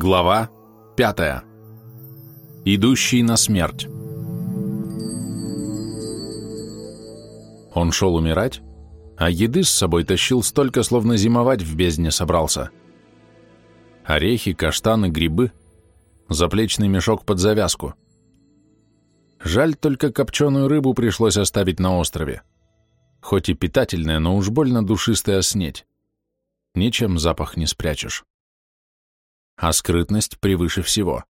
Глава 5. Идущий на смерть. Он шел умирать, а еды с собой тащил столько, словно зимовать в бездне собрался. Орехи, каштаны, грибы, заплечный мешок под завязку. Жаль, только копченую рыбу пришлось оставить на острове. Хоть и питательная, но уж больно душистая снеть. Ничем запах не спрячешь а скрытность превыше всего.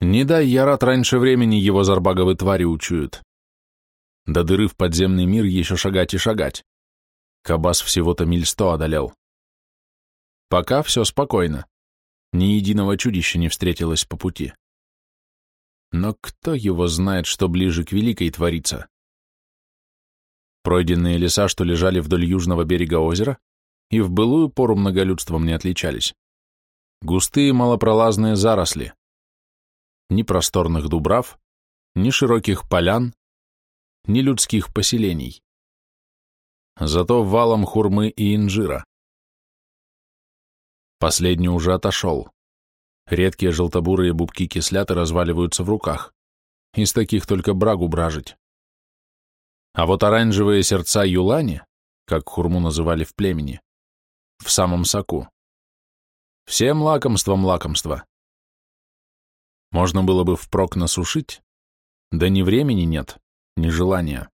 Не дай я рад раньше времени его зарбаговы твари учуют. До дыры в подземный мир еще шагать и шагать. Кабас всего-то миль сто одолел. Пока все спокойно. Ни единого чудища не встретилось по пути. Но кто его знает, что ближе к Великой творится? Пройденные леса, что лежали вдоль южного берега озера, и в былую пору многолюдством не отличались. Густые малопролазные заросли. Ни просторных дубрав, ни широких полян, ни людских поселений. Зато валом хурмы и инжира. Последний уже отошел. Редкие желтобурые бубки кисляты разваливаются в руках. Из таких только брагу бражить. А вот оранжевые сердца юлани, как хурму называли в племени, в самом соку. Всем лакомством лакомства. Можно было бы впрок насушить, да ни времени нет, ни желания.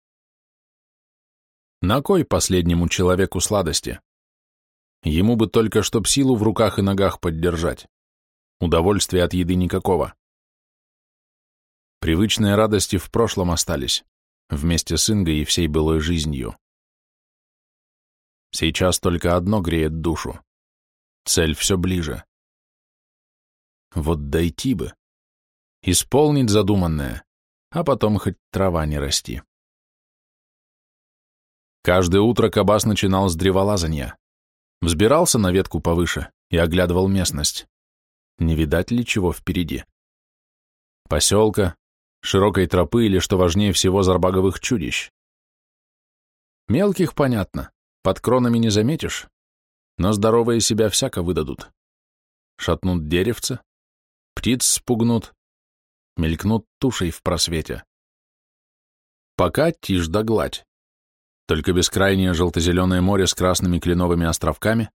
На кой последнему человеку сладости? Ему бы только чтоб силу в руках и ногах поддержать. Удовольствия от еды никакого. Привычные радости в прошлом остались, вместе с Ингой и всей былой жизнью. Сейчас только одно греет душу Цель все ближе. Вот дойти бы. Исполнить задуманное, а потом хоть трава не расти. Каждое утро Кабас начинал с древолазания. Взбирался на ветку повыше и оглядывал местность. Не видать ли чего впереди? Поселка, широкой тропы или, что важнее всего, зарбаговых чудищ. Мелких, понятно, под кронами не заметишь, но здоровые себя всяко выдадут. Шатнут деревца, птиц спугнут, мелькнут тушей в просвете. Пока тишь да гладь, только бескрайнее желто-зеленое море с красными кленовыми островками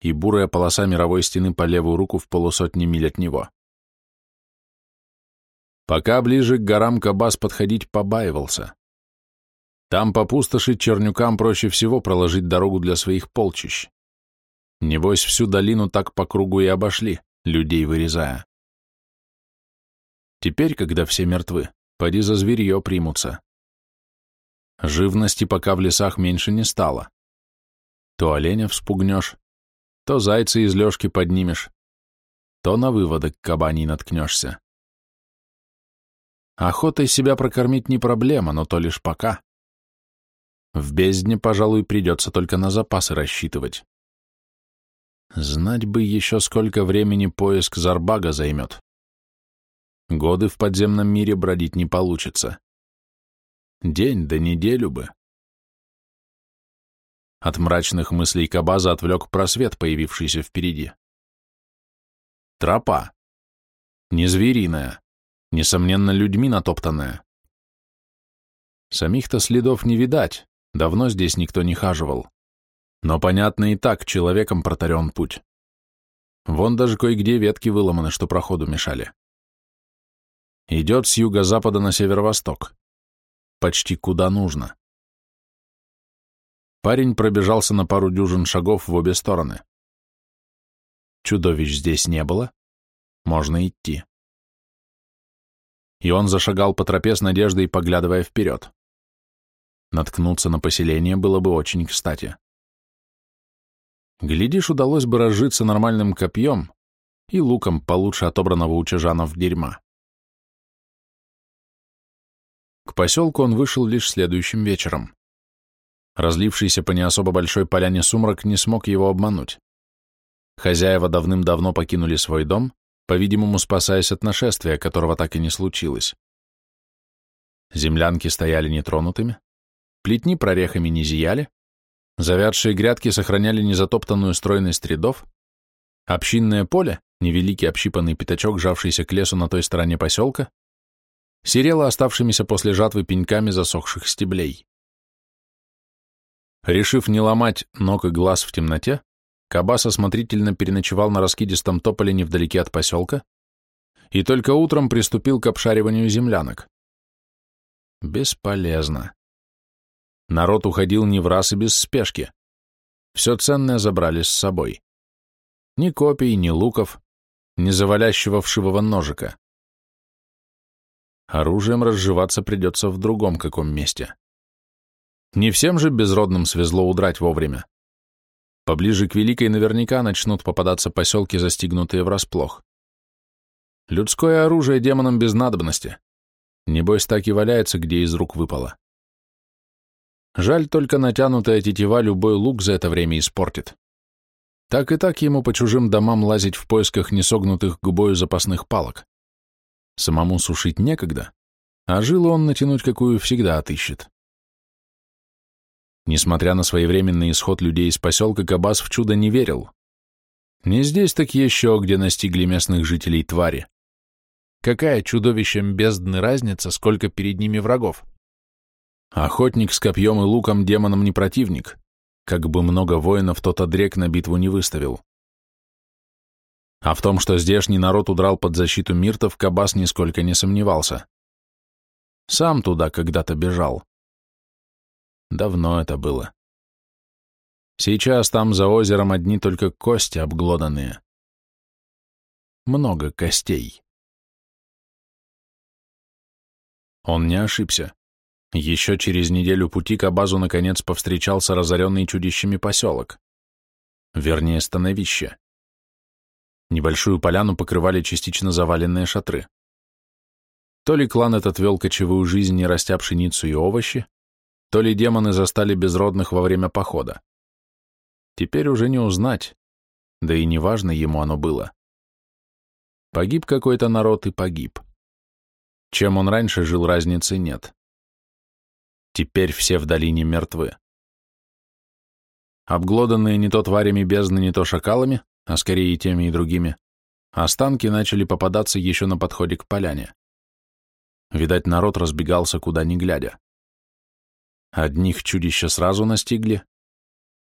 и бурая полоса мировой стены по левую руку в полусотни миль от него. Пока ближе к горам Кабас подходить побаивался. Там по пустоши чернюкам проще всего проложить дорогу для своих полчищ. Небось, всю долину так по кругу и обошли, людей вырезая. Теперь, когда все мертвы, поди за зверье примутся. Живности пока в лесах меньше не стало. То оленя вспугнешь, то зайца из лёжки поднимешь, то на выводок кабаний наткнешься. Охотой себя прокормить не проблема, но то лишь пока. В бездне, пожалуй, придется только на запасы рассчитывать. Знать бы еще, сколько времени поиск Зарбага займет. Годы в подземном мире бродить не получится. День да неделю бы. От мрачных мыслей Кабаза отвлек просвет, появившийся впереди. Тропа. Не звериная, несомненно, людьми натоптанная. Самих-то следов не видать, давно здесь никто не хаживал. Но понятно и так, человеком протарен путь. Вон даже кое-где ветки выломаны, что проходу мешали. Идет с юго-запада на северо-восток. Почти куда нужно. Парень пробежался на пару дюжин шагов в обе стороны. Чудовищ здесь не было. Можно идти. И он зашагал по тропе с надеждой, поглядывая вперед. Наткнуться на поселение было бы очень кстати. Глядишь, удалось бы разжиться нормальным копьем и луком получше отобранного у чажанов дерьма. К поселку он вышел лишь следующим вечером. Разлившийся по не особо большой поляне сумрак не смог его обмануть. Хозяева давным-давно покинули свой дом, по-видимому, спасаясь от нашествия, которого так и не случилось. Землянки стояли нетронутыми, плетни прорехами не зияли, Завядшие грядки сохраняли незатоптанную стройность рядов, общинное поле, невеликий общипанный пятачок, жавшийся к лесу на той стороне поселка, серела оставшимися после жатвы пеньками засохших стеблей. Решив не ломать ног и глаз в темноте, Кабас осмотрительно переночевал на раскидистом тополе невдалеке от поселка и только утром приступил к обшариванию землянок. Бесполезно. Народ уходил не в раз и без спешки. Все ценное забрали с собой. Ни копий, ни луков, ни завалящего вшивого ножика. Оружием разживаться придется в другом каком месте. Не всем же безродным свезло удрать вовремя. Поближе к Великой наверняка начнут попадаться поселки, застигнутые врасплох. Людское оружие демонам без надобности. Небось, так и валяется, где из рук выпало. Жаль, только натянутая тетива любой лук за это время испортит. Так и так ему по чужим домам лазить в поисках несогнутых губою запасных палок. Самому сушить некогда, а жилу он натянуть какую всегда отыщет. Несмотря на своевременный исход людей из поселка, Кабас в чудо не верил. Не здесь, так еще, где настигли местных жителей твари. Какая чудовищем бездны разница, сколько перед ними врагов? Охотник с копьем и луком демоном не противник, как бы много воинов тот одрек на битву не выставил. А в том, что здешний народ удрал под защиту миртов, Кабас нисколько не сомневался. Сам туда когда-то бежал. Давно это было. Сейчас там за озером одни только кости обглоданные. Много костей. Он не ошибся. Еще через неделю пути к Абазу наконец повстречался разоренный чудищами поселок. Вернее, становище. Небольшую поляну покрывали частично заваленные шатры. То ли клан этот вел кочевую жизнь, не растя пшеницу и овощи, то ли демоны застали безродных во время похода. Теперь уже не узнать, да и неважно ему оно было. Погиб какой-то народ и погиб. Чем он раньше жил, разницы нет. Теперь все в долине мертвы. Обглоданные не то тварями бездны, не то шакалами, а скорее и теми, и другими, останки начали попадаться еще на подходе к поляне. Видать, народ разбегался куда ни глядя. Одних чудища сразу настигли,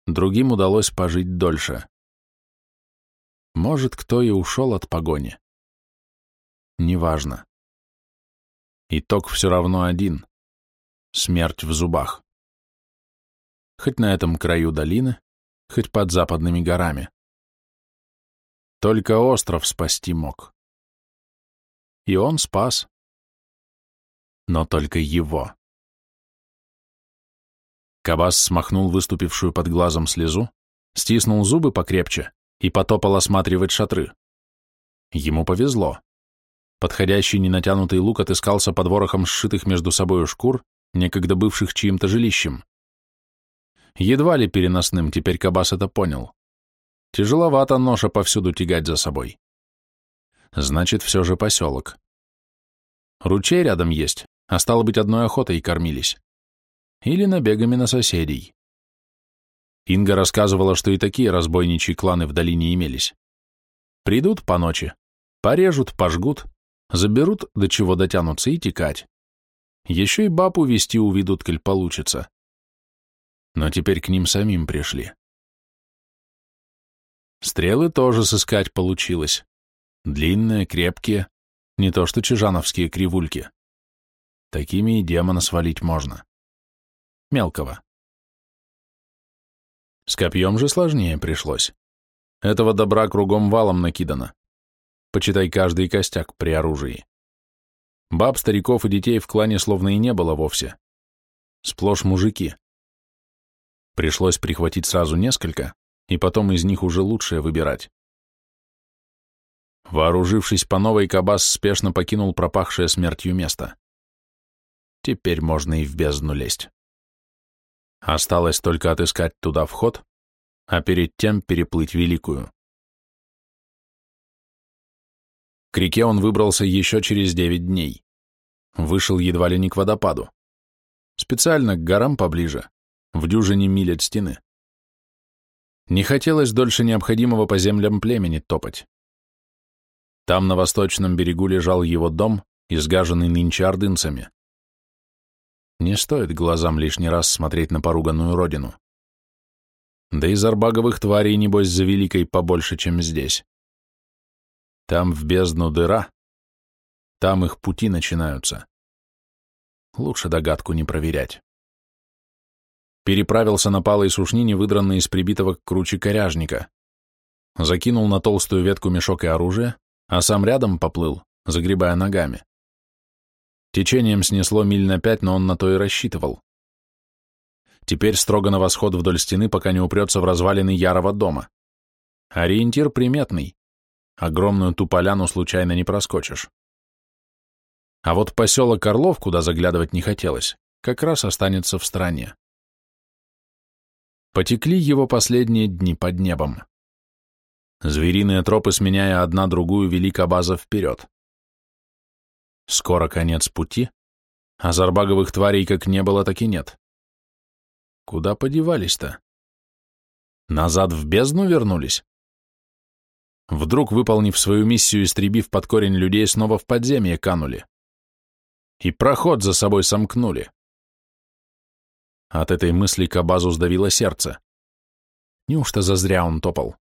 другим удалось пожить дольше. Может, кто и ушел от погони. Неважно. Итог все равно один — смерть в зубах. Хоть на этом краю долины, хоть под западными горами. Только остров спасти мог. И он спас. Но только его. Кабас смахнул выступившую под глазом слезу, стиснул зубы покрепче и потопал осматривать шатры. Ему повезло. Подходящий ненатянутый лук отыскался под ворохом сшитых между собою шкур, некогда бывших чьим-то жилищем. Едва ли переносным, теперь Кабас это понял. Тяжеловато ноша повсюду тягать за собой. Значит, все же поселок. Ручей рядом есть, а стало быть, одной охотой кормились или набегами на соседей. Инга рассказывала, что и такие разбойничьи кланы в долине имелись. Придут по ночи, порежут, пожгут, заберут, до чего дотянутся, и текать. Еще и баб увести уведут, коль получится. Но теперь к ним самим пришли. Стрелы тоже сыскать получилось. Длинные, крепкие, не то что чижановские кривульки. Такими и демона свалить можно мелкого. С копьем же сложнее пришлось. Этого добра кругом валом накидано. Почитай каждый костяк при оружии. Баб, стариков и детей в клане словно и не было вовсе. Сплошь мужики. Пришлось прихватить сразу несколько, и потом из них уже лучшее выбирать. Вооружившись по новой, Кабас спешно покинул пропахшее смертью место. Теперь можно и в бездну лезть. Осталось только отыскать туда вход, а перед тем переплыть Великую. К реке он выбрался еще через девять дней. Вышел едва ли не к водопаду. Специально к горам поближе, в дюжине миль от стены. Не хотелось дольше необходимого по землям племени топать. Там на восточном берегу лежал его дом, изгаженный нынче ордынцами. Не стоит глазам лишний раз смотреть на поруганную родину. Да и зарбаговых тварей, небось, за великой побольше, чем здесь. Там в бездну дыра, там их пути начинаются. Лучше догадку не проверять. Переправился на палой сушнине, выдранной из прибитого к круче коряжника. Закинул на толстую ветку мешок и оружие, а сам рядом поплыл, загребая ногами. Течением снесло миль на пять, но он на то и рассчитывал. Теперь строго на восход вдоль стены, пока не упрется в развалины Ярова дома. Ориентир приметный. Огромную ту поляну случайно не проскочишь. А вот поселок Орлов, куда заглядывать не хотелось, как раз останется в стране. Потекли его последние дни под небом. Звериные тропы, сменяя одна другую, вели Кабаза вперед. Скоро конец пути, а зарбаговых тварей как не было, так и нет. Куда подевались-то? Назад в бездну вернулись? Вдруг, выполнив свою миссию, истребив под корень людей, снова в подземье канули. И проход за собой сомкнули. От этой мысли Кабазу сдавило сердце. Неужто зазря он топал?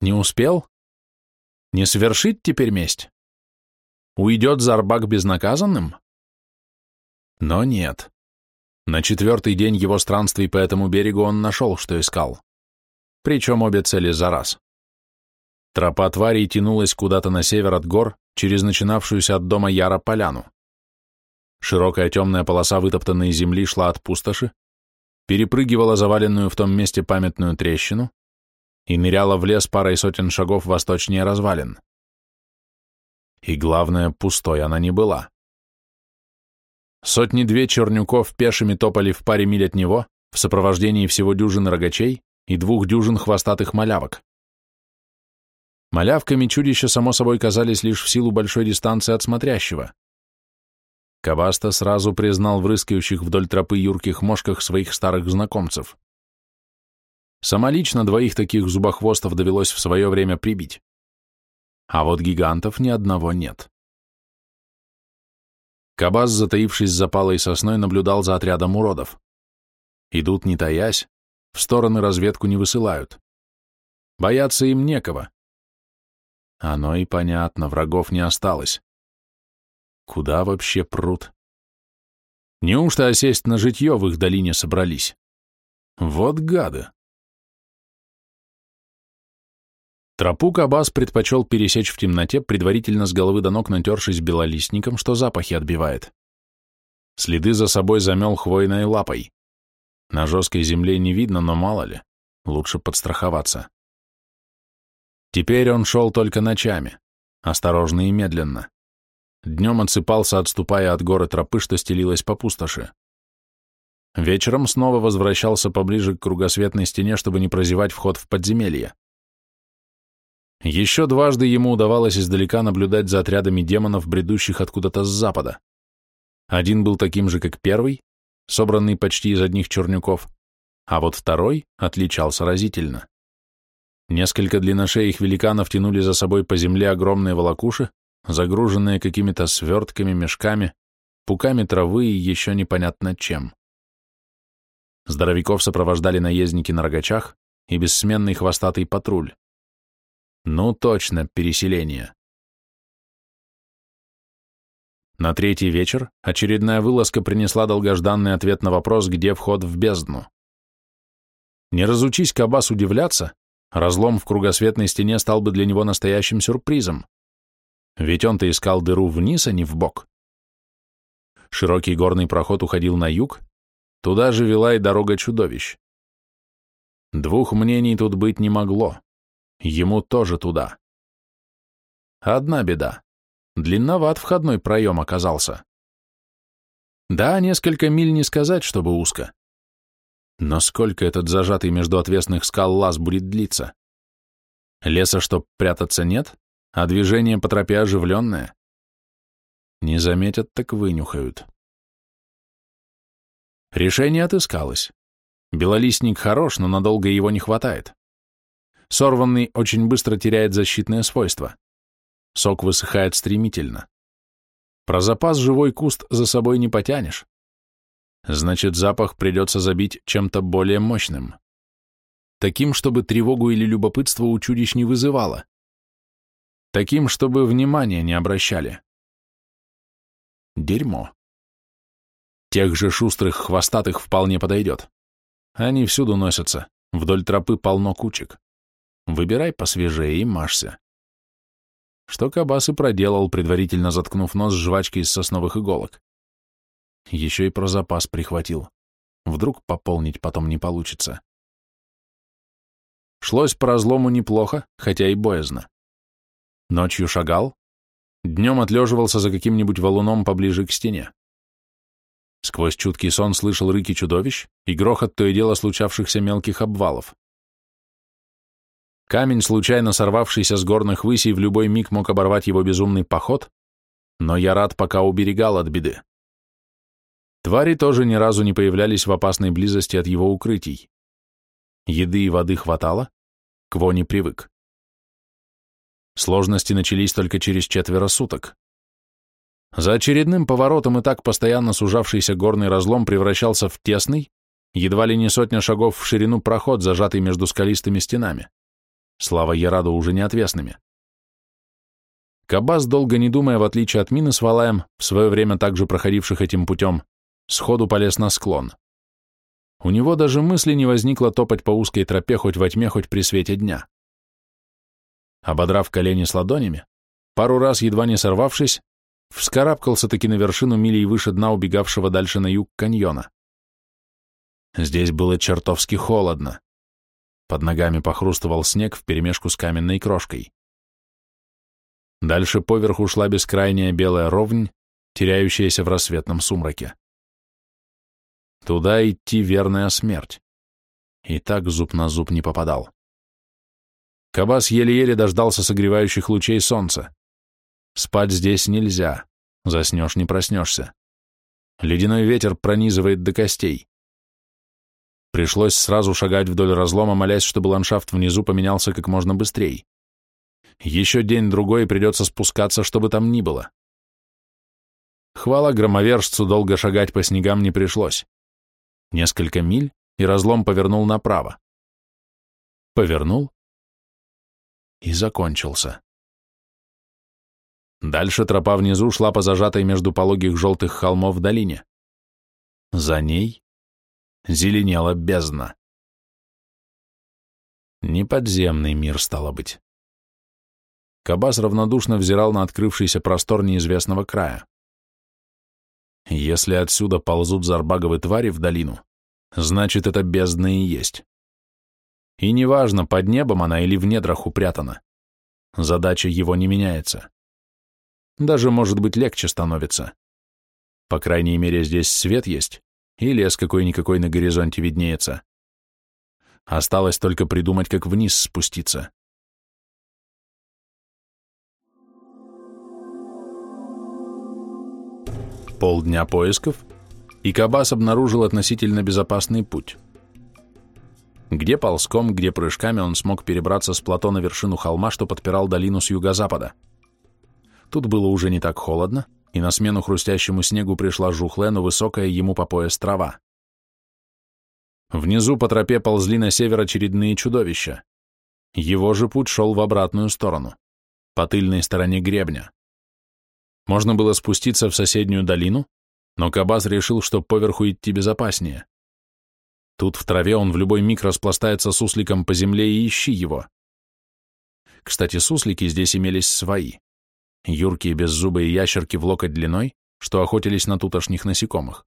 Не успел? Не совершить теперь месть? Уйдет Зарбак безнаказанным? Но нет. На четвертый день его странствий по этому берегу он нашел, что искал. Причем обе цели за раз. Тропа тварей тянулась куда-то на север от гор, через начинавшуюся от дома Яра поляну. Широкая темная полоса вытоптанной земли шла от пустоши, перепрыгивала заваленную в том месте памятную трещину и ныряла в лес парой сотен шагов восточнее развалин. И главное, пустой она не была. Сотни-две чернюков пешими топали в паре миль от него в сопровождении всего дюжин рогачей и двух дюжин хвостатых малявок. Малявками чудища, само собой, казались лишь в силу большой дистанции от смотрящего. Кабаста сразу признал в рыскающих вдоль тропы юрких мошках своих старых знакомцев. Самолично двоих таких зубохвостов довелось в свое время прибить. А вот гигантов ни одного нет. Кабас, затаившись за палой сосной, наблюдал за отрядом уродов. Идут не таясь, в стороны разведку не высылают. Бояться им некого. Оно и понятно, врагов не осталось. Куда вообще прут? Неужто осесть на житье в их долине собрались? Вот гады! Тропу Кабас предпочел пересечь в темноте, предварительно с головы до ног натершись белолистником, что запахи отбивает. Следы за собой замел хвойной лапой. На жесткой земле не видно, но мало ли, лучше подстраховаться. Теперь он шел только ночами, осторожно и медленно. Днем отсыпался, отступая от горы тропы, что стелилась по пустоши. Вечером снова возвращался поближе к кругосветной стене, чтобы не прозевать вход в подземелье. Еще дважды ему удавалось издалека наблюдать за отрядами демонов, бредущих откуда-то с запада. Один был таким же, как первый, собранный почти из одних чернюков, а вот второй отличался разительно. Несколько длинношеих великанов тянули за собой по земле огромные волокуши, загруженные какими-то свертками, мешками, пуками травы и еще непонятно чем. Здоровяков сопровождали наездники на рогачах и бессменный хвостатый патруль. Ну точно, переселение. На третий вечер очередная вылазка принесла долгожданный ответ на вопрос, где вход в бездну. Не разучись Кабас удивляться, разлом в кругосветной стене стал бы для него настоящим сюрпризом. Ведь он-то искал дыру вниз, а не в бок. Широкий горный проход уходил на юг, туда же вела и дорога чудовищ. Двух мнений тут быть не могло. Ему тоже туда. Одна беда. Длинноват входной проем оказался. Да, несколько миль не сказать, чтобы узко. Но сколько этот зажатый между отвесных скал лаз будет длиться? Леса, чтоб прятаться, нет, а движение по тропе оживленное. Не заметят, так вынюхают. Решение отыскалось. Белолистник хорош, но надолго его не хватает. Сорванный очень быстро теряет защитные свойства. сок высыхает стремительно. Про запас живой куст за собой не потянешь. Значит, запах придется забить чем-то более мощным. Таким, чтобы тревогу или любопытство у чудищ не вызывало. Таким, чтобы внимания не обращали. Дерьмо. Тех же шустрых хвостатых вполне подойдет. Они всюду носятся, вдоль тропы полно кучек. Выбирай посвежее и машься. Что Кабас и проделал, предварительно заткнув нос жвачкой из сосновых иголок. Еще и про запас прихватил. Вдруг пополнить потом не получится. Шлось по разлому неплохо, хотя и боязно. Ночью шагал, днем отлеживался за каким-нибудь валуном поближе к стене. Сквозь чуткий сон слышал рыки чудовищ и грохот то и дело случавшихся мелких обвалов. Камень, случайно сорвавшийся с горных высей, в любой миг мог оборвать его безумный поход, но я рад, пока уберегал от беды. Твари тоже ни разу не появлялись в опасной близости от его укрытий. Еды и воды хватало, к воне привык. Сложности начались только через четверо суток. За очередным поворотом и так постоянно сужавшийся горный разлом превращался в тесный, едва ли не сотня шагов в ширину проход, зажатый между скалистыми стенами. Слава Яраду уже не отвесными. Кабас, долго не думая, в отличие от Мины с Валаем, в свое время также проходивших этим путем, сходу полез на склон. У него даже мысли не возникло топать по узкой тропе хоть во тьме, хоть при свете дня. Ободрав колени с ладонями, пару раз едва не сорвавшись, вскарабкался-таки на вершину милей выше дна убегавшего дальше на юг каньона. Здесь было чертовски холодно. Под ногами похрустывал снег вперемешку с каменной крошкой. Дальше поверху шла бескрайняя белая ровнь, теряющаяся в рассветном сумраке. Туда идти верная смерть. И так зуб на зуб не попадал. Кабас еле-еле дождался согревающих лучей солнца. Спать здесь нельзя, заснешь не проснешься. Ледяной ветер пронизывает до костей. Пришлось сразу шагать вдоль разлома, молясь, чтобы ландшафт внизу поменялся как можно быстрее. Еще день-другой придется спускаться, чтобы там ни было. Хвала громовержцу, долго шагать по снегам не пришлось. Несколько миль, и разлом повернул направо. Повернул и закончился. Дальше тропа внизу шла по зажатой между пологих желтых холмов долине. За ней зеленела бездна. Неподземный мир, стало быть. Кабас равнодушно взирал на открывшийся простор неизвестного края. Если отсюда ползут зарбаговые твари в долину, значит, это бездна и есть. И неважно, под небом она или в недрах упрятана. Задача его не меняется. Даже, может быть, легче становится. По крайней мере, здесь свет есть, и лес какой-никакой на горизонте виднеется. Осталось только придумать, как вниз спуститься. Полдня поисков, и Кабас обнаружил относительно безопасный путь. Где ползком, где прыжками он смог перебраться с плато на вершину холма, что подпирал долину с юго-запада. Тут было уже не так холодно, и на смену хрустящему снегу пришла жухлая, но высокая ему по пояс трава. Внизу по тропе ползли на север очередные чудовища. Его же путь шел в обратную сторону, по тыльной стороне гребня. Можно было спуститься в соседнюю долину, но Кабас решил, что поверху идти безопаснее. Тут в траве он в любой миг распластается сусликом по земле и ищи его. Кстати, суслики здесь имелись свои. Юркие беззубые ящерки в локоть длиной, что охотились на тутошних насекомых.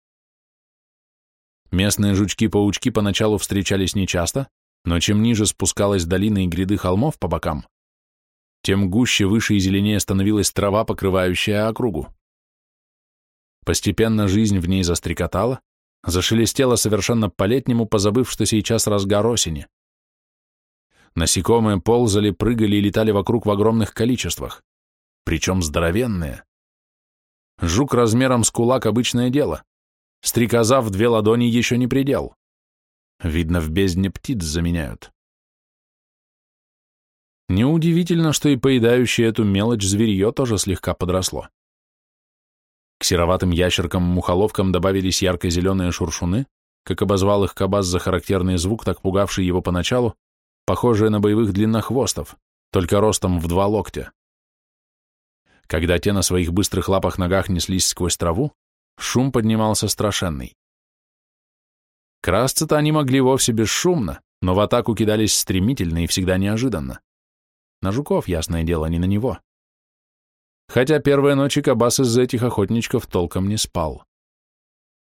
Местные жучки-паучки поначалу встречались нечасто, но чем ниже спускалась долина и гряды холмов по бокам, тем гуще, выше и зеленее становилась трава, покрывающая округу. Постепенно жизнь в ней застрекотала, Зашелестело совершенно по-летнему, позабыв, что сейчас разгар осени. Насекомые ползали, прыгали и летали вокруг в огромных количествах, причем здоровенные. Жук размером с кулак — обычное дело. Стрекоза в две ладони еще не предел. Видно, в бездне птиц заменяют. Неудивительно, что и поедающее эту мелочь зверье тоже слегка подросло. К сероватым ящеркам-мухоловкам добавились ярко-зеленые шуршуны, как обозвал их Кабаз за характерный звук, так пугавший его поначалу, похожие на боевых длиннохвостов, только ростом в два локтя. Когда те на своих быстрых лапах ногах неслись сквозь траву, шум поднимался страшенный. Красться-то они могли вовсе бесшумно, но в атаку кидались стремительно и всегда неожиданно. На жуков, ясное дело, не на него хотя первые ночи Кабас из-за этих охотничков толком не спал.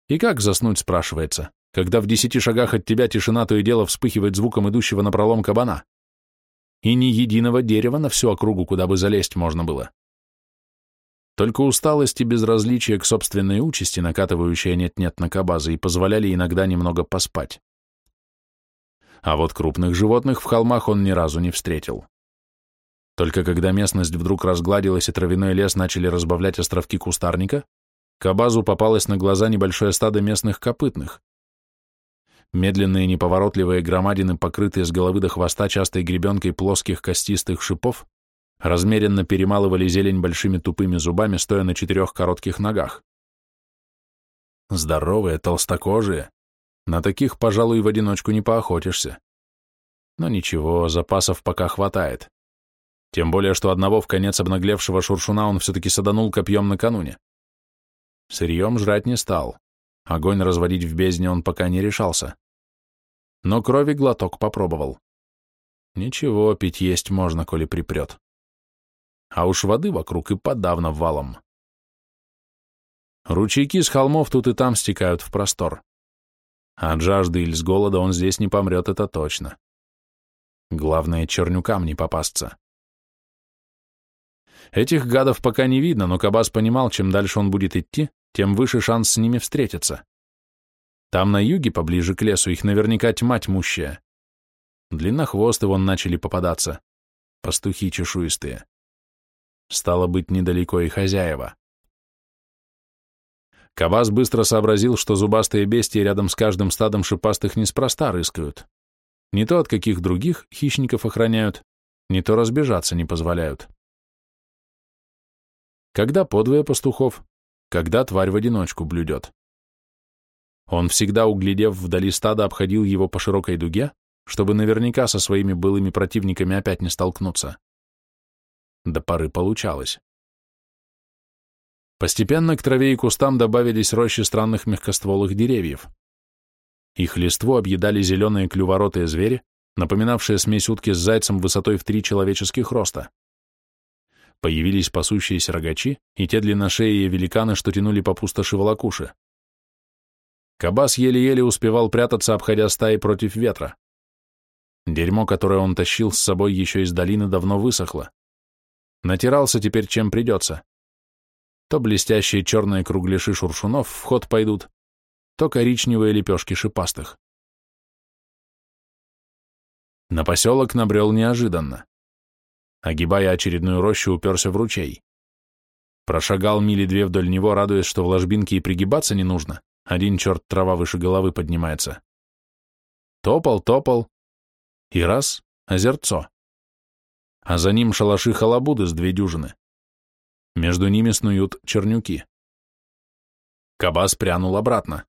И как заснуть, спрашивается, когда в десяти шагах от тебя тишина то и дело вспыхивает звуком идущего на пролом кабана? И ни единого дерева на всю округу, куда бы залезть можно было. Только усталость и безразличие к собственной участи, накатывающие нет-нет на кабазы, и позволяли иногда немного поспать. А вот крупных животных в холмах он ни разу не встретил. Только когда местность вдруг разгладилась и травяной лес начали разбавлять островки кустарника, к Абазу попалось на глаза небольшое стадо местных копытных. Медленные неповоротливые громадины, покрытые с головы до хвоста частой гребенкой плоских костистых шипов, размеренно перемалывали зелень большими тупыми зубами, стоя на четырех коротких ногах. Здоровые, толстокожие. На таких, пожалуй, в одиночку не поохотишься. Но ничего, запасов пока хватает. Тем более, что одного в конец обнаглевшего шуршуна он все-таки саданул копьем накануне. Сырьем жрать не стал. Огонь разводить в бездне он пока не решался. Но крови глоток попробовал. Ничего, пить есть можно, коли припрет. А уж воды вокруг и подавно валом. Ручейки с холмов тут и там стекают в простор. От жажды или с голода он здесь не помрет, это точно. Главное, чернюкам не попасться. Этих гадов пока не видно, но Кабас понимал, чем дальше он будет идти, тем выше шанс с ними встретиться. Там на юге, поближе к лесу, их наверняка тьма тьмущая. Длиннохвосты вон начали попадаться. Пастухи чешуистые. Стало быть, недалеко и хозяева. Кабас быстро сообразил, что зубастые бестии рядом с каждым стадом шипастых неспроста рыскают. Не то от каких других хищников охраняют, не то разбежаться не позволяют когда подвое пастухов, когда тварь в одиночку блюдет. Он всегда, углядев вдали стада, обходил его по широкой дуге, чтобы наверняка со своими былыми противниками опять не столкнуться. До поры получалось. Постепенно к траве и кустам добавились рощи странных мягкостволых деревьев. Их листву объедали зеленые клюворотые звери, напоминавшие смесь утки с зайцем высотой в три человеческих роста. Появились пасущиеся рогачи и те длинношеие великаны, что тянули по пустоши волокуши. Кабас еле-еле успевал прятаться, обходя стаи против ветра. Дерьмо, которое он тащил с собой еще из долины, давно высохло. Натирался теперь чем придется. То блестящие черные кругляши шуршунов в ход пойдут, то коричневые лепешки шипастых. На поселок набрел неожиданно. Огибая очередную рощу, уперся в ручей. Прошагал мили две вдоль него, радуясь, что в ложбинке и пригибаться не нужно. Один черт трава выше головы поднимается. Топал, топал. И раз — озерцо. А за ним шалаши халабуды с две дюжины. Между ними снуют чернюки. Кабас прянул обратно.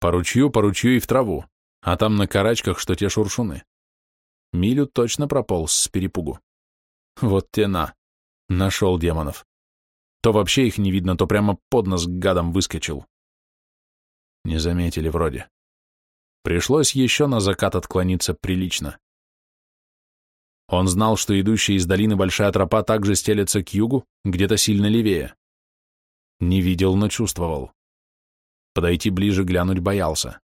По ручью, по ручью и в траву, а там на карачках, что те шуршуны. Милю точно прополз с перепугу. Вот тена. Нашел демонов. То вообще их не видно, то прямо под нос к гадам выскочил. Не заметили вроде. Пришлось еще на закат отклониться прилично. Он знал, что идущая из долины большая тропа также стелется к югу, где-то сильно левее. Не видел, но чувствовал. Подойти ближе глянуть боялся.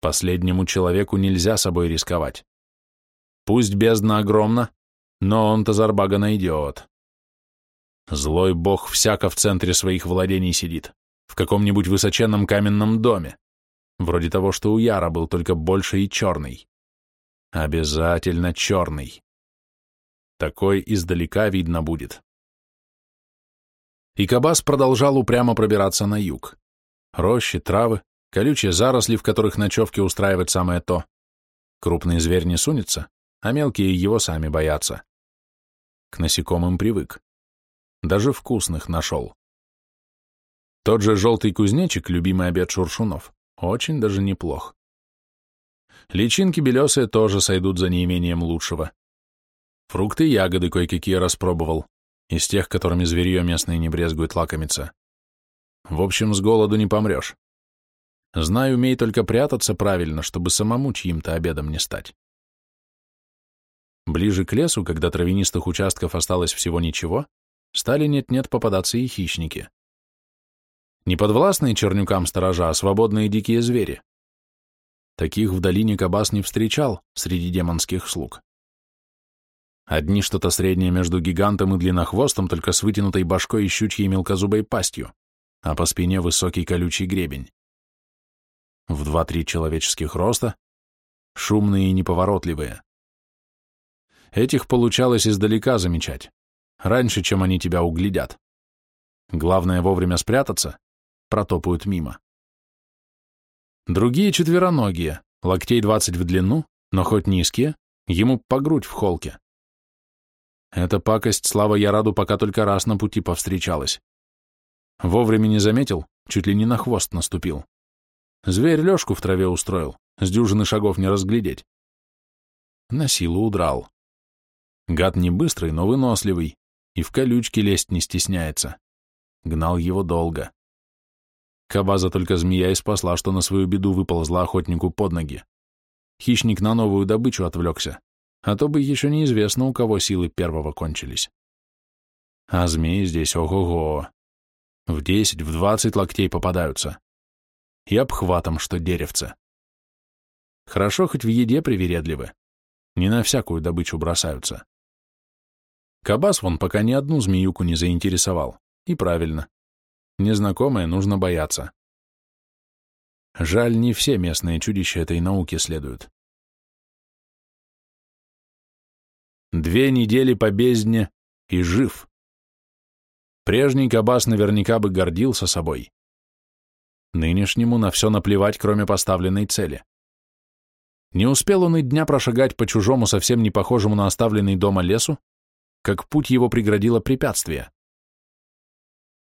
Последнему человеку нельзя собой рисковать. Пусть бездна огромна, но он-то Зарбага найдет. Злой бог всяко в центре своих владений сидит, в каком-нибудь высоченном каменном доме, вроде того, что у Яра был, только больше и черный. Обязательно черный. Такой издалека видно будет. И Кабас продолжал упрямо пробираться на юг. Рощи, травы, колючие заросли, в которых ночевки устраивать самое то. Крупный зверь не сунется, а мелкие его сами боятся. К насекомым привык. Даже вкусных нашел. Тот же желтый кузнечик, любимый обед шуршунов, очень даже неплох. Личинки белесые тоже сойдут за неимением лучшего. Фрукты и ягоды кое-какие распробовал, из тех, которыми зверье местное не брезгует лакомиться. В общем, с голоду не помрешь. Знаю, умей только прятаться правильно, чтобы самому чьим-то обедом не стать. Ближе к лесу, когда травянистых участков осталось всего ничего, стали нет-нет попадаться и хищники. Не подвластные чернюкам сторожа, а свободные дикие звери. Таких в долине Кабас не встречал среди демонских слуг. Одни что-то среднее между гигантом и длиннохвостом, только с вытянутой башкой и щучьей мелкозубой пастью, а по спине высокий колючий гребень. В два-три человеческих роста, шумные и неповоротливые. Этих получалось издалека замечать, раньше, чем они тебя углядят. Главное вовремя спрятаться, протопают мимо. Другие четвероногие, локтей двадцать в длину, но хоть низкие, ему по грудь в холке. Эта пакость, слава Яраду, пока только раз на пути повстречалась. Вовремя не заметил, чуть ли не на хвост наступил. Зверь лёжку в траве устроил, с дюжины шагов не разглядеть. На силу удрал. Гад не быстрый, но выносливый, и в колючки лезть не стесняется. Гнал его долго. Кабаза только змея и спасла, что на свою беду выползла охотнику под ноги. Хищник на новую добычу отвлекся а то бы еще неизвестно, у кого силы первого кончились. А змеи здесь ого-го. В десять, в двадцать локтей попадаются. И обхватом, что деревце. Хорошо, хоть в еде привередливы. Не на всякую добычу бросаются. Кабас вон пока ни одну змеюку не заинтересовал. И правильно. Незнакомое нужно бояться. Жаль, не все местные чудища этой науки следуют. Две недели по бездне и жив. Прежний Кабас наверняка бы гордился собой. Нынешнему на все наплевать, кроме поставленной цели. Не успел он и дня прошагать по чужому, совсем не похожему на оставленный дома лесу, как путь его преградило препятствие.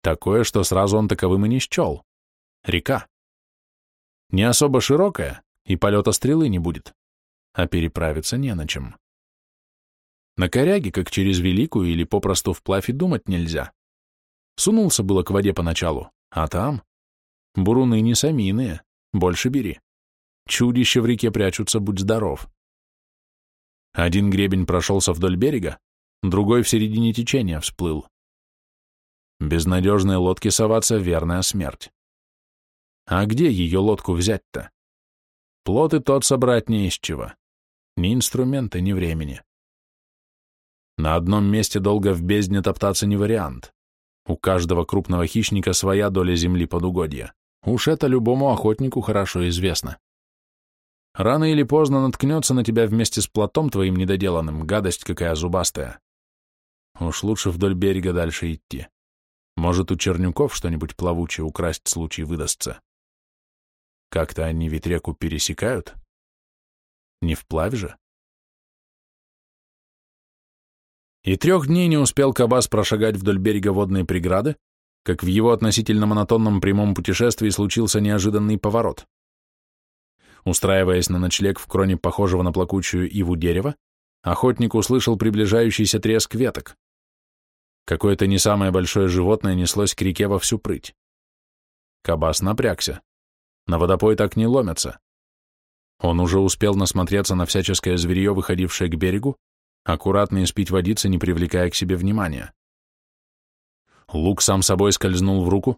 Такое, что сразу он таковым и не счел. Река. Не особо широкая, и полета стрелы не будет, а переправиться не на чем. На коряге, как через великую или попросту вплавь и думать нельзя. Сунулся было к воде поначалу, а там... Буруны не саминые, больше бери. Чудища в реке прячутся, будь здоров. Один гребень прошелся вдоль берега, другой в середине течения всплыл. Безнадежной лодке соваться — верная смерть. А где ее лодку взять-то? Плот и тот собрать не из чего. Ни инструмента, ни времени. На одном месте долго в бездне топтаться не вариант. У каждого крупного хищника своя доля земли под угодья. Уж это любому охотнику хорошо известно. Рано или поздно наткнется на тебя вместе с плотом твоим недоделанным, гадость какая зубастая. Уж лучше вдоль берега дальше идти. Может, у чернюков что-нибудь плавучее украсть случай выдастся. Как-то они ведь реку пересекают. Не вплавь же? И трех дней не успел Кабас прошагать вдоль берега водной преграды, как в его относительно монотонном прямом путешествии случился неожиданный поворот. Устраиваясь на ночлег в кроне похожего на плакучую иву дерева, охотник услышал приближающийся треск веток. Какое-то не самое большое животное неслось к реке во всю прыть. Кабас напрягся. На водопой так не ломятся. Он уже успел насмотреться на всяческое зверье, выходившее к берегу, аккуратно испить водицы, не привлекая к себе внимания. Лук сам собой скользнул в руку,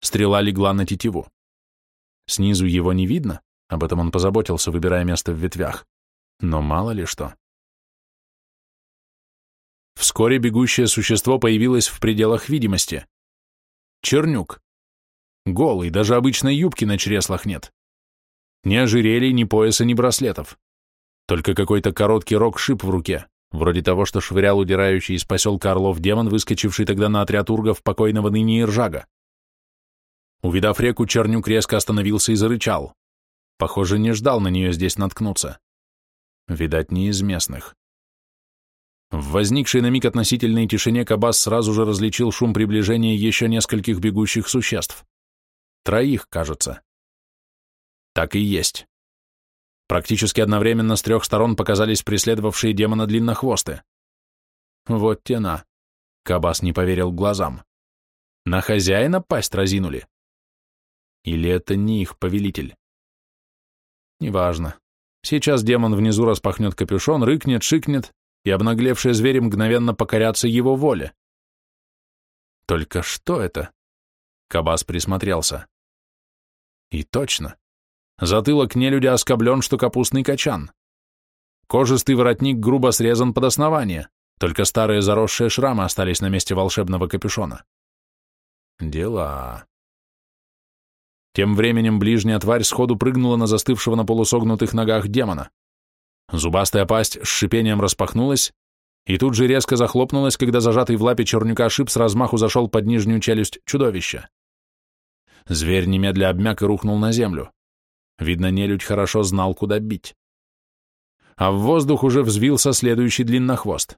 стрела легла на тетиву. Снизу его не видно, об этом он позаботился, выбирая место в ветвях, но мало ли что. Вскоре бегущее существо появилось в пределах видимости. Чернюк. Голый, даже обычной юбки на чреслах нет. Ни ожерелий, ни пояса, ни браслетов. Только какой-то короткий рог-шип в руке вроде того, что швырял удирающий из поселка Орлов демон, выскочивший тогда на отряд ургов покойного ныне Иржага. Увидав реку, Чернюк резко остановился и зарычал. Похоже, не ждал на нее здесь наткнуться. Видать, не из местных. В возникшей на миг относительной тишине Кабас сразу же различил шум приближения еще нескольких бегущих существ. Троих, кажется. Так и есть. Практически одновременно с трех сторон показались преследовавшие демона длиннохвосты. Вот тена. Кабас не поверил глазам. На хозяина пасть разинули. Или это не их повелитель? Неважно. Сейчас демон внизу распахнет капюшон, рыкнет, шикнет, и обнаглевшие звери мгновенно покорятся его воле. Только что это? Кабас присмотрелся. И точно. Затылок нелюдя оскоблен, что капустный качан. Кожистый воротник грубо срезан под основание, только старые заросшие шрамы остались на месте волшебного капюшона. Дела. Тем временем ближняя тварь сходу прыгнула на застывшего на полусогнутых ногах демона. Зубастая пасть с шипением распахнулась и тут же резко захлопнулась, когда зажатый в лапе чернюка шип с размаху зашел под нижнюю челюсть чудовища. Зверь немедля обмяк и рухнул на землю. Видно, нелюдь хорошо знал, куда бить. А в воздух уже взвился следующий длиннохвост.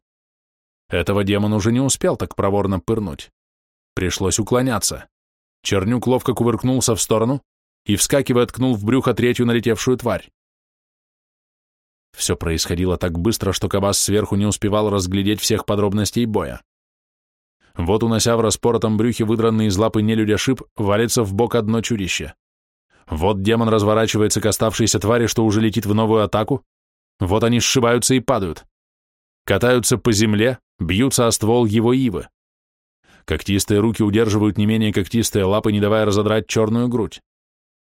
Этого демон уже не успел так проворно пырнуть. Пришлось уклоняться. Чернюк ловко кувыркнулся в сторону и, вскакивая, ткнул в брюхо третью налетевшую тварь. Все происходило так быстро, что Кабас сверху не успевал разглядеть всех подробностей боя. Вот, унося в распоротом брюхе выдранный из лапы нелюдя шип, валится в бок одно чудище. Вот демон разворачивается к оставшейся твари, что уже летит в новую атаку. Вот они сшибаются и падают. Катаются по земле, бьются о ствол его ивы. Когтистые руки удерживают не менее когтистые лапы, не давая разодрать черную грудь.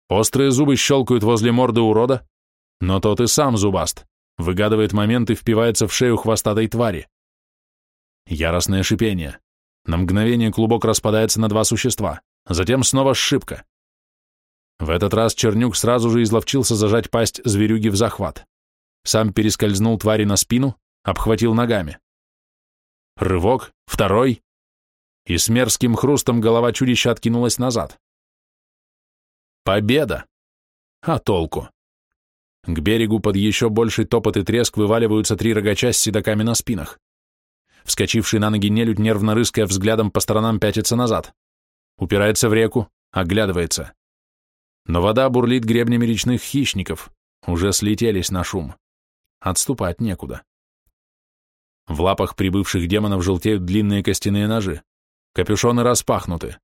Острые зубы щелкают возле морды урода, но тот и сам зубаст, выгадывает момент и впивается в шею хвостатой твари. Яростное шипение. На мгновение клубок распадается на два существа, затем снова сшибка. В этот раз Чернюк сразу же изловчился зажать пасть зверюги в захват. Сам перескользнул твари на спину, обхватил ногами. Рывок, второй, и с мерзким хрустом голова чудища откинулась назад. Победа! А толку? К берегу под еще больший топот и треск вываливаются три рогача с седоками на спинах. Вскочивший на ноги нелюдь, нервно рыская взглядом по сторонам, пятится назад. Упирается в реку, оглядывается. Но вода бурлит гребнями речных хищников, уже слетелись на шум. Отступать некуда. В лапах прибывших демонов желтеют длинные костяные ножи. Капюшоны распахнуты.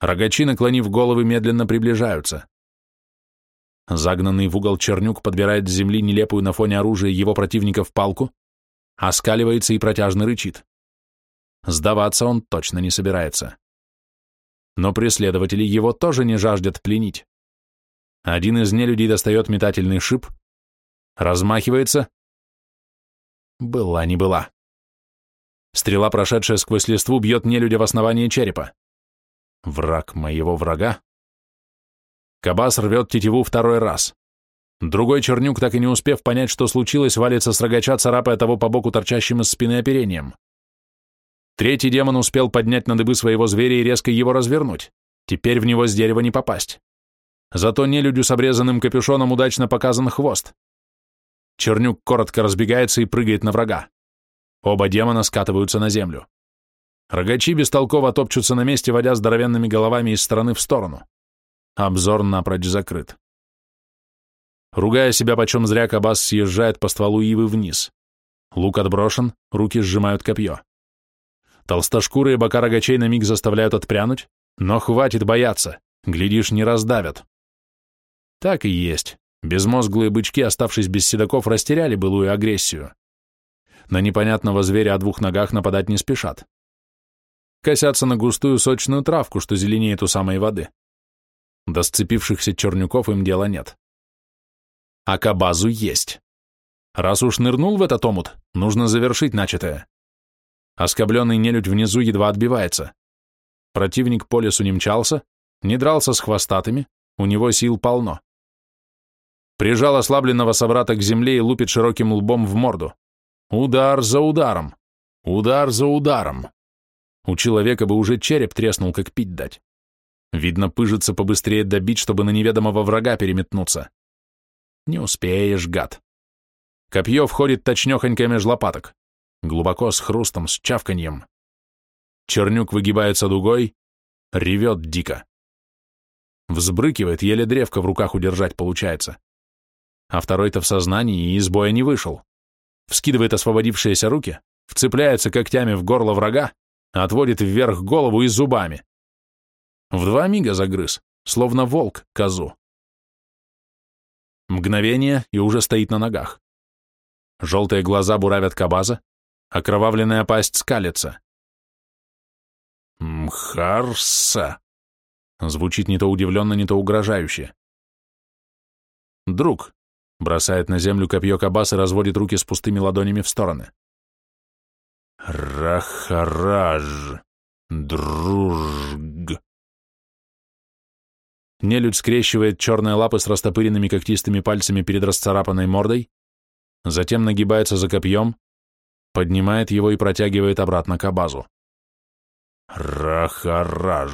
Рогачи, наклонив головы, медленно приближаются. Загнанный в угол чернюк подбирает с земли нелепую на фоне оружия его противников палку, оскаливается и протяжно рычит. Сдаваться он точно не собирается. Но преследователи его тоже не жаждет пленить. Один из нелюдей достает метательный шип, размахивается. Была не была. Стрела, прошедшая сквозь листву, бьет нелюдя в основание черепа. Враг моего врага Кабас рвет тетиву второй раз. Другой чернюк, так и не успев понять, что случилось, валится с рогача, царапая того по боку торчащим из спины оперением. Третий демон успел поднять на дыбы своего зверя и резко его развернуть. Теперь в него с дерева не попасть. Зато нелюдю с обрезанным капюшоном удачно показан хвост. Чернюк коротко разбегается и прыгает на врага. Оба демона скатываются на землю. Рогачи бестолково топчутся на месте, водя здоровенными головами из стороны в сторону. Обзор напрочь закрыт. Ругая себя почем зря, Кабас съезжает по стволу ивы вниз. Лук отброшен, руки сжимают копье. Толстошкурые бока рогачей на миг заставляют отпрянуть, но хватит бояться, глядишь, не раздавят. Так и есть. Безмозглые бычки, оставшись без седаков, растеряли былую агрессию. На непонятного зверя о двух ногах нападать не спешат. Косятся на густую сочную травку, что зеленеет у самой воды. До сцепившихся чернюков им дела нет. А кабазу есть. Раз уж нырнул в этот омут, нужно завершить начатое. Оскобленный нелюдь внизу едва отбивается. Противник по лесу не мчался, не дрался с хвостатыми, у него сил полно. Прижал ослабленного собрата к земле и лупит широким лбом в морду. Удар за ударом. Удар за ударом. У человека бы уже череп треснул, как пить дать. Видно, пыжится побыстрее добить, чтобы на неведомого врага переметнуться. Не успеешь, гад. Копье входит точнёхонько меж лопаток. Глубоко, с хрустом, с чавканьем. Чернюк выгибается дугой, ревет дико. Взбрыкивает, еле древко в руках удержать получается. А второй-то в сознании и из боя не вышел. Вскидывает освободившиеся руки, вцепляется когтями в горло врага, отводит вверх голову и зубами. В два мига загрыз, словно волк козу. Мгновение, и уже стоит на ногах. Желтые глаза буравят кабаза, окровавленная пасть скалится. «Мхарса!» Звучит не то удивленно, не то угрожающе. «Друг!» — бросает на землю копье кабас и разводит руки с пустыми ладонями в стороны. «Рахараж! Дружг!» Нелюдь скрещивает черные лапы с растопыренными когтистыми пальцами перед расцарапанной мордой, затем нагибается за копьем, поднимает его и протягивает обратно к абазу. Рахараж.